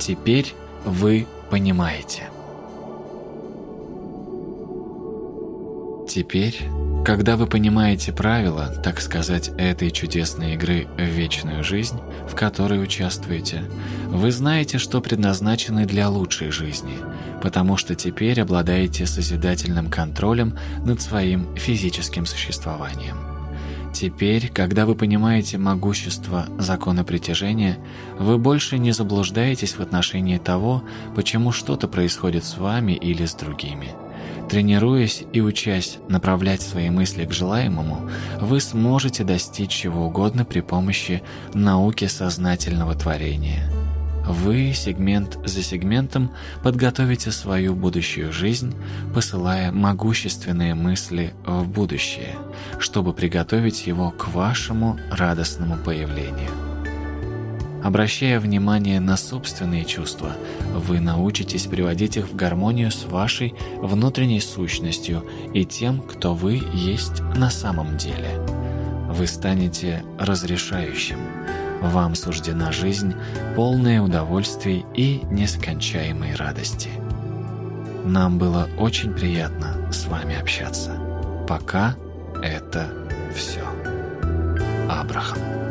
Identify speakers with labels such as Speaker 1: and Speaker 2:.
Speaker 1: Теперь вы понимаете. Теперь, когда вы понимаете правила, так сказать, этой чудесной игры в вечную жизнь, в которой участвуете, вы знаете, что предназначены для лучшей жизни, потому что теперь обладаете созидательным контролем над своим физическим существованием. Теперь, когда вы понимаете могущество закона притяжения, вы больше не заблуждаетесь в отношении того, почему что-то происходит с вами или с другими. Тренируясь и учась направлять свои мысли к желаемому, вы сможете достичь чего угодно при помощи науки сознательного творения. Вы, сегмент за сегментом, подготовите свою будущую жизнь, посылая могущественные мысли в будущее, чтобы приготовить его к вашему радостному появлению. Обращая внимание на собственные чувства, вы научитесь приводить их в гармонию с вашей внутренней сущностью и тем, кто вы есть на самом деле. Вы станете разрешающим. Вам суждена жизнь, полная удовольствий и нескончаемой радости. Нам было очень приятно с вами общаться. Пока это все. Абрахам.